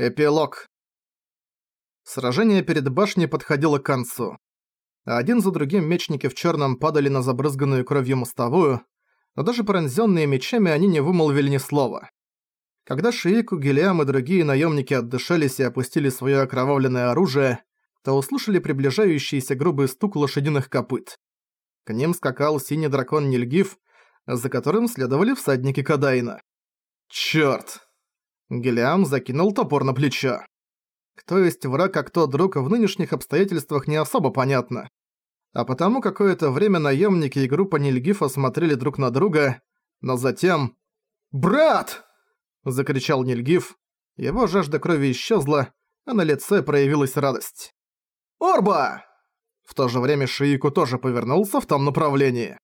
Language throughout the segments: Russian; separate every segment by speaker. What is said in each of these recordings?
Speaker 1: Эпилог. Сражение перед башней подходило к концу. Один за другим мечники в черном падали на забрызганную кровью мостовую, но даже пронзенные мечами они не вымолвили ни слова. Когда Шиику, Гелиам и другие наемники отдышались и опустили свое окровавленное оружие, то услышали приближающийся грубый стук лошадиных копыт. К ним скакал синий дракон Нильгиф, за которым следовали всадники Кадайна. «Чёрт!» Гелиам закинул топор на плечо. Кто есть враг, а кто друг, в нынешних обстоятельствах не особо понятно. А потому какое-то время наемники и группа Нильгифа смотрели друг на друга, но затем... «Брат!» – закричал Нильгиф. Его жажда крови исчезла, а на лице проявилась радость. «Орба!» В то же время Шиику тоже повернулся в том направлении.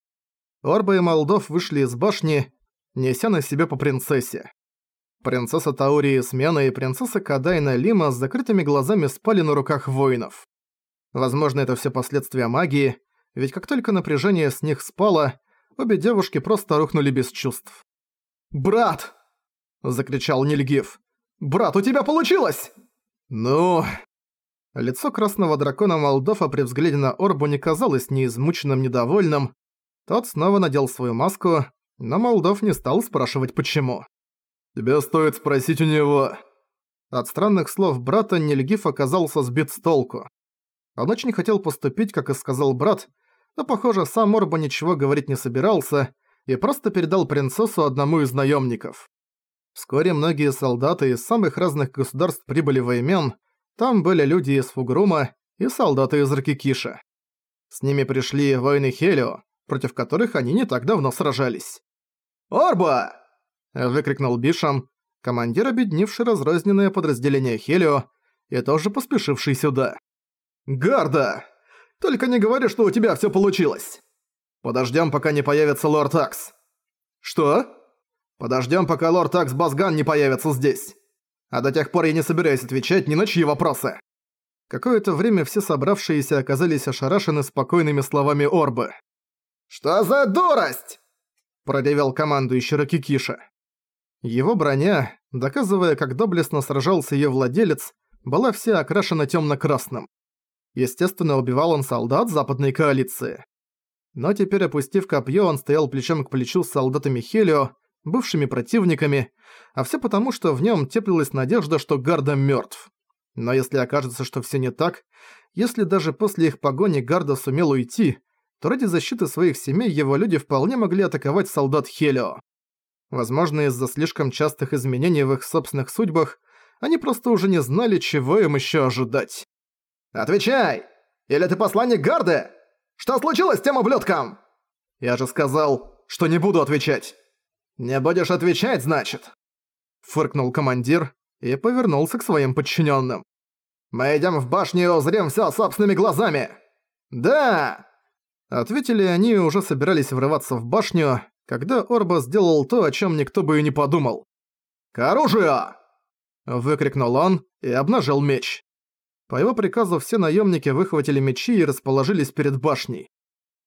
Speaker 1: Орба и Молдов вышли из башни, неся на себе по принцессе. Принцесса Таурии Смена и принцесса Кадайна Лима с закрытыми глазами спали на руках воинов. Возможно, это все последствия магии, ведь как только напряжение с них спало, обе девушки просто рухнули без чувств. «Брат!» – закричал Нильгиф. «Брат, у тебя получилось!» «Ну...» Лицо красного дракона Молдова при взгляде на Орбу не казалось ни измученным, ни довольным. Тот снова надел свою маску, но Молдов не стал спрашивать почему. «Тебе стоит спросить у него...» От странных слов брата Нильгиф оказался сбит с толку. Он очень хотел поступить, как и сказал брат, но, похоже, сам Орба ничего говорить не собирался и просто передал принцессу одному из наемников. Вскоре многие солдаты из самых разных государств прибыли в Эймен, там были люди из Фугрума и солдаты из Ракикиша. С ними пришли воины Хелио, против которых они не так давно сражались. «Орба!» Выкрикнул Бишам, командир, объединивший разрозненное подразделение Хелио и тоже поспешивший сюда. «Гарда! Только не говори, что у тебя всё получилось! Подождём, пока не появится лорд Акс». «Что?» «Подождём, пока лорд Акс Базган не появится здесь. А до тех пор я не собираюсь отвечать ни на чьи вопросы». Какое-то время все собравшиеся оказались ошарашены спокойными словами Орбы. «Что за дурость?» – продевел командующий Ракикиша. Его броня, доказывая, как доблестно сражался её владелец, была вся окрашена тёмно-красным. Естественно, убивал он солдат западной коалиции. Но теперь, опустив копье, он стоял плечом к плечу с солдатами Хелио, бывшими противниками, а всё потому, что в нём теплилась надежда, что Гарда мёртв. Но если окажется, что всё не так, если даже после их погони Гарда сумел уйти, то ради защиты своих семей его люди вполне могли атаковать солдат Хелио. Возможно, из-за слишком частых изменений в их собственных судьбах, они просто уже не знали, чего им еще ожидать. «Отвечай! Или ты посланник Гарды? Что случилось с тем ублюдком?» «Я же сказал, что не буду отвечать». «Не будешь отвечать, значит?» Фыркнул командир и повернулся к своим подчиненным. «Мы идем в башню и узрим всё собственными глазами!» «Да!» Ответили они и уже собирались врываться в башню, когда Орба сделал то, о чем никто бы и не подумал. «К оружию!» Выкрикнул он и обнажил меч. По его приказу все наемники выхватили мечи и расположились перед башней.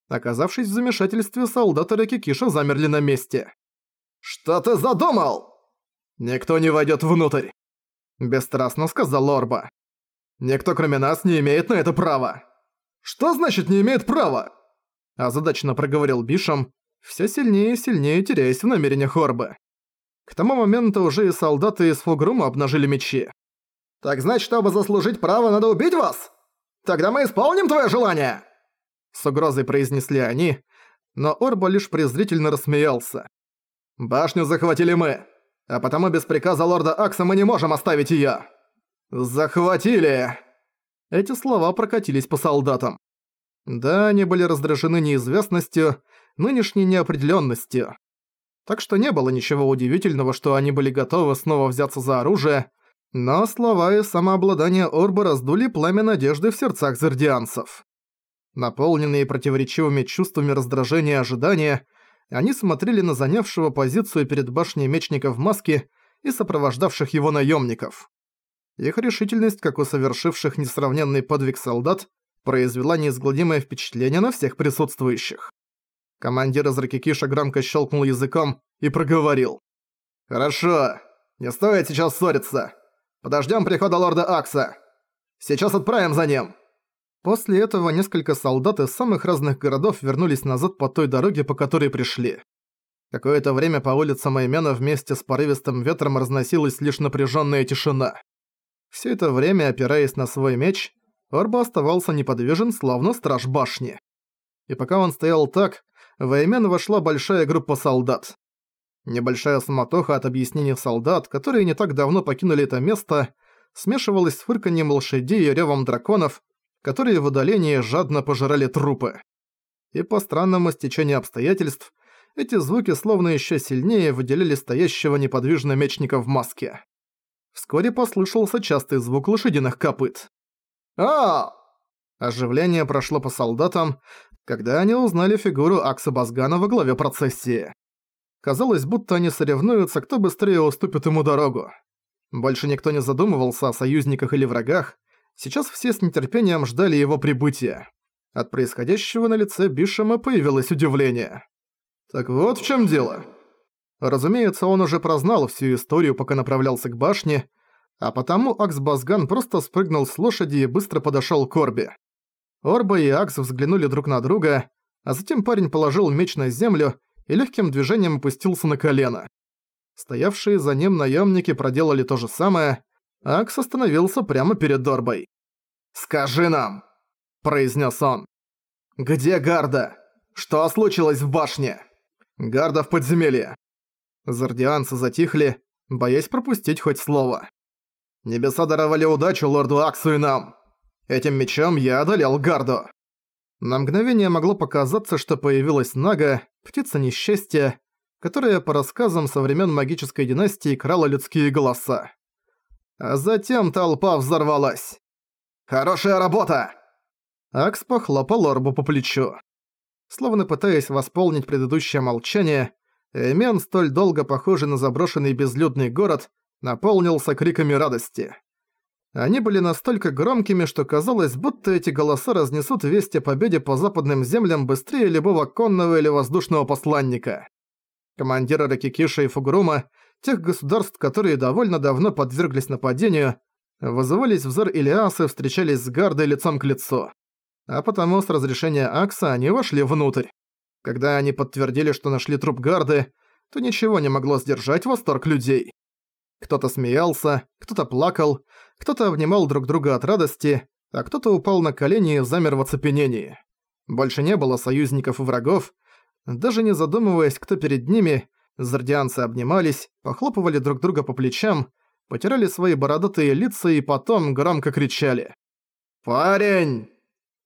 Speaker 1: Оказавшись в замешательстве, солдаты Ракикиша замерли на месте. «Что ты задумал?» «Никто не войдет внутрь», – бесстрастно сказал Орба. «Никто кроме нас не имеет на это права». «Что значит не имеет права?» Озадаченно проговорил Бишам, все сильнее и сильнее теряясь в намерениях Орбы. К тому моменту уже и солдаты из Фугрума обнажили мечи. «Так значит, чтобы заслужить право, надо убить вас? Тогда мы исполним твое желание!» С угрозой произнесли они, но Орба лишь презрительно рассмеялся. «Башню захватили мы, а потому без приказа лорда Акса мы не можем оставить её!» «Захватили!» Эти слова прокатились по солдатам. Да, они были раздражены неизвестностью, нынешней неопределенностью. Так что не было ничего удивительного, что они были готовы снова взяться за оружие, но слова и самообладание Орба раздули пламя надежды в сердцах зердианцев. Наполненные противоречивыми чувствами раздражения и ожидания, они смотрели на занявшего позицию перед башней мечника в маске и сопровождавших его наемников. Их решительность, как у совершивших несравненный подвиг солдат, произвела неизгладимое впечатление на всех присутствующих. Командир из Ракикиша громко щелкнул языком и проговорил. «Хорошо, не стоит сейчас ссориться.
Speaker 2: Подождем прихода лорда Акса. Сейчас отправим за ним!»
Speaker 1: После этого несколько солдат из самых разных городов вернулись назад по той дороге, по которой пришли. Какое-то время по улицам Аймена вместе с порывистым ветром разносилась лишь напряженная тишина. Все это время, опираясь на свой меч, Орба оставался неподвижен, словно страж башни. И пока он стоял так, в Аймен вошла большая группа солдат. Небольшая самотоха от объяснений солдат, которые не так давно покинули это место, смешивалась с фырканьем лошадей и ревом драконов, которые в удалении жадно пожирали трупы. И по странному стечению обстоятельств, эти звуки словно еще сильнее выделяли стоящего неподвижно мечника в маске. Вскоре послышался частый звук лошадиных копыт. а Оживление прошло по солдатам, когда они узнали фигуру Акса Базгана во главе процессии. Казалось, будто они соревнуются, кто быстрее уступит ему дорогу. Больше никто не задумывался о союзниках или врагах, сейчас все с нетерпением ждали его прибытия. От происходящего на лице Бишема появилось удивление. «Так вот в чем дело». Разумеется, он уже прознал всю историю, пока направлялся к башне, а потому Акс Базган просто спрыгнул с лошади и быстро подошёл к Орбе. Орба и Акс взглянули друг на друга, а затем парень положил меч на землю и легким движением опустился на колено. Стоявшие за ним наемники проделали то же самое, а Акс остановился прямо перед Орбой. «Скажи нам!» – произнес он. «Где Гарда? Что случилось в башне?» «Гарда в подземелье». Зардианцы затихли, боясь пропустить хоть слово. «Небеса даровали удачу лорду Аксу и нам. Этим мечом я одолел Гарду». На мгновение могло показаться, что появилась Нага, птица несчастья, которая по рассказам со времен магической династии крала людские голоса. А затем толпа взорвалась. «Хорошая работа!» Акс похлопал Орбу по плечу. Словно пытаясь восполнить предыдущее молчание, Эмен, столь долго похожий на заброшенный безлюдный город, наполнился криками радости. Они были настолько громкими, что казалось, будто эти голоса разнесут весть о победе по западным землям быстрее любого конного или воздушного посланника. Командиры Ракикиша и Фугурума, тех государств, которые довольно давно подверглись нападению, вызывались взор Илиасы встречались с Гардой лицом к лицу. А потому с разрешения Акса они вошли внутрь. Когда они подтвердили, что нашли труп Гарды, то ничего не могло сдержать восторг людей. Кто-то смеялся, кто-то плакал, кто-то обнимал друг друга от радости, а кто-то упал на колени и замер в оцепенении. Больше не было союзников и врагов. Даже не задумываясь, кто перед ними, зардианцы обнимались, похлопывали друг друга по плечам, потирали свои бородатые лица и потом громко кричали. «Парень!»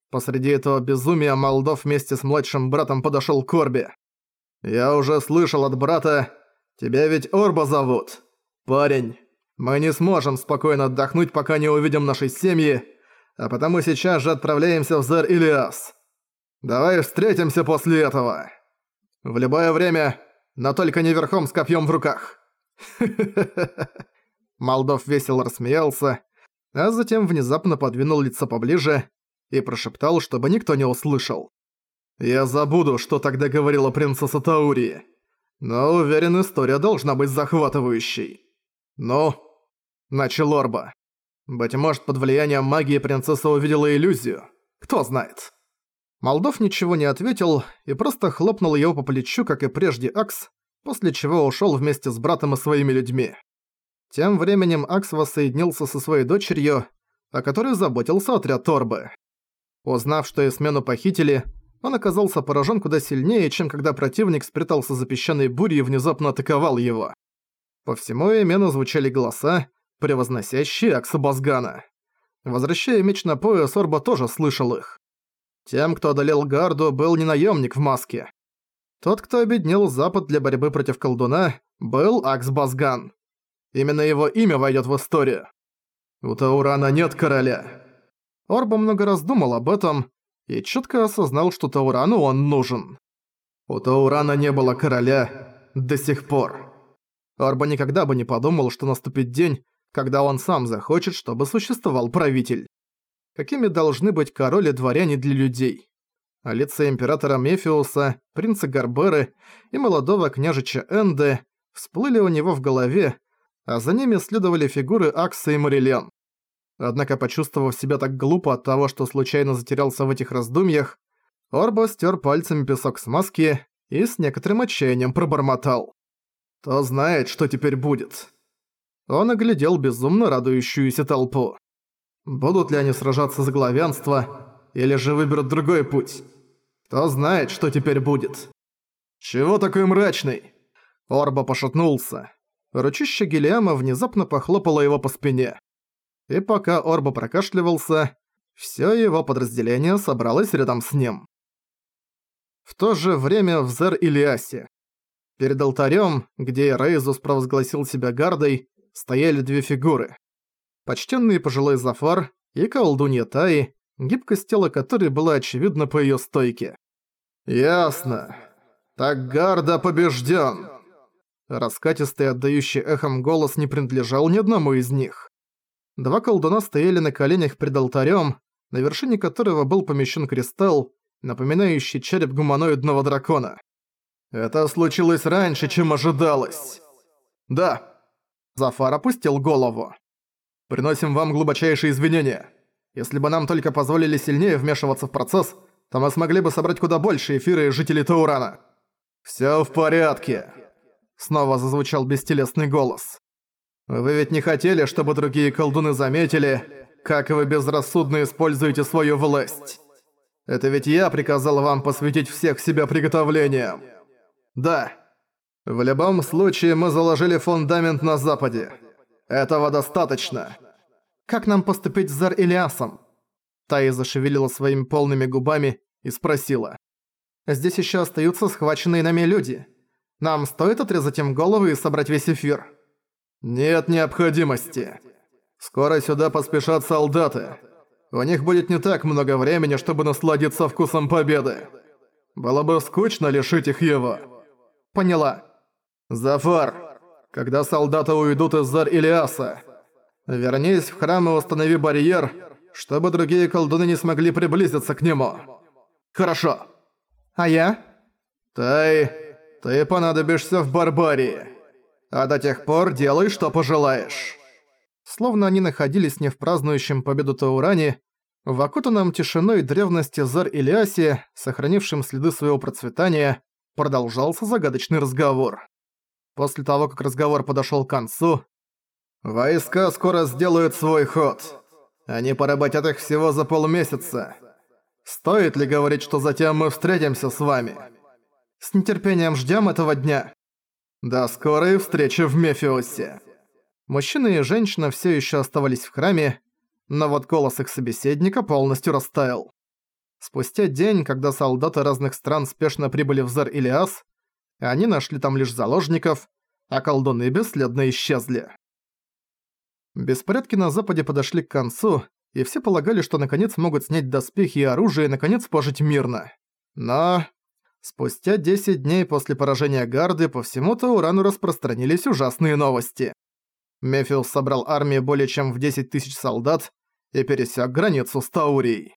Speaker 1: Посреди этого безумия Молдов вместе с младшим братом подошёл к Корби. «Я уже слышал от брата, тебя ведь Орба зовут. Парень, мы не сможем спокойно отдохнуть, пока не увидим наши семьи, а потому сейчас же отправляемся в Зер Илиас. Давай встретимся после этого. В любое время, но только не верхом с копьем в руках». Молдов весело рассмеялся, а затем внезапно подвинул лицо поближе и прошептал, чтобы никто не услышал. «Я забуду, что тогда говорила принцесса Таурии. Но уверен, история должна быть захватывающей. Ну?» Начал Орба. Быть может, под влиянием магии принцесса увидела иллюзию. Кто знает. Молдов ничего не ответил и просто хлопнул его по плечу, как и прежде Акс, после чего ушёл вместе с братом и своими людьми. Тем временем Акс воссоединился со своей дочерью, о которой заботился отряд Торбы. Узнав, что Эсмену похитили, он оказался поражен куда сильнее, чем когда противник спрятался за песчаной бурей и внезапно атаковал его. По всему Эмену звучали голоса, превозносящие Акса Базгана. Возвращая меч на пояс, Орба тоже слышал их. Тем, кто одолел Гарду, был не наемник в маске. Тот, кто объединил Запад для борьбы против колдуна, был Акс Базган. Именно его имя войдет в историю. У Таурана нет короля. Орба много раз думал об этом и четко осознал, что Таурану он нужен. У Таурана не было короля до сих пор. Орба никогда бы не подумал, что наступит день, когда он сам захочет, чтобы существовал правитель. Какими должны быть король и дворяне для людей? А лица императора Мефиуса, принца Гарберы и молодого княжича Энде всплыли у него в голове, а за ними следовали фигуры Акса и Марилен. Однако, почувствовав себя так глупо от того, что случайно затерялся в этих раздумьях, Орбо стер пальцами песок с маски и с некоторым отчаянием пробормотал. «Кто знает, что теперь будет?» Он оглядел безумно радующуюся толпу. Будут ли они сражаться за главенство, или же выберут другой путь? Кто знает, что теперь будет? «Чего такой мрачный?» Орбо пошатнулся. Ручище Гелиама внезапно похлопало его по спине. И пока Орбо прокашливался, всё его подразделение собралось рядом с ним. В то же время в Зер-Илиасе. Перед алтарем, где Рейзус провозгласил себя гардой, стояли две фигуры. Почтенный пожилой Зафар и колдунья Таи, гибкость тела которой была очевидна по её стойке. «Ясно. Так Гарда побеждён!» Раскатистый, отдающий эхом голос не принадлежал ни одному из них. Два колдуна стояли на коленях пред алтарем, на вершине которого был помещен кристалл, напоминающий череп гуманоидного дракона. «Это случилось раньше, чем ожидалось!» «Да!» Зафар опустил голову. «Приносим вам глубочайшие извинения. Если бы нам только позволили сильнее вмешиваться в процесс, то мы смогли бы собрать куда больше эфира и жителей Таурана». «Всё в порядке!» Снова зазвучал бестелесный голос. «Вы ведь не хотели, чтобы другие колдуны заметили, как вы безрассудно используете свою власть? Это ведь я приказал вам посвятить всех себя приготовлениям. Да. В любом случае мы заложили фундамент на Западе. Этого достаточно. Как нам поступить с Зар Илиасом?» Тая зашевелила своими полными губами и спросила. «Здесь еще остаются схваченные нами люди. Нам стоит отрезать им головы и собрать весь эфир?» «Нет необходимости. Скоро сюда поспешат солдаты. У них будет не так много времени, чтобы насладиться вкусом победы. Было бы скучно лишить их его». «Поняла». «Зафар, когда солдаты уйдут из Зар Илиаса, вернись в храм и установи барьер, чтобы другие колдуны не смогли приблизиться к нему». «Хорошо». «А я?» «Тай...» Ты понадобишься в Барбарии. А до тех пор делай, что пожелаешь». Словно они находились не в празднующем победу Тауране, в окутанном тишиной древности Зар-Илиасе, сохранившем следы своего процветания, продолжался загадочный разговор. После того, как разговор подошёл к концу, «Войска скоро сделают свой ход. Они поработят их всего за полмесяца. Стоит ли говорить, что затем мы встретимся с вами?» С нетерпением ждем этого дня. До скорой встречи в Мефиосе. Мужчина и женщина все еще оставались в храме, но вот голос их собеседника полностью растаял. Спустя день, когда солдаты разных стран спешно прибыли в Зар-Илиас, они нашли там лишь заложников, а колдуны бесследно исчезли. Беспорядки на западе подошли к концу, и все полагали, что наконец могут снять доспехи и оружие и наконец пожить мирно. Но Спустя 10 дней после поражения Гарды по всему Таурану распространились ужасные новости. Мефиус собрал армию более чем в 10 тысяч солдат и пересек границу с Таурией.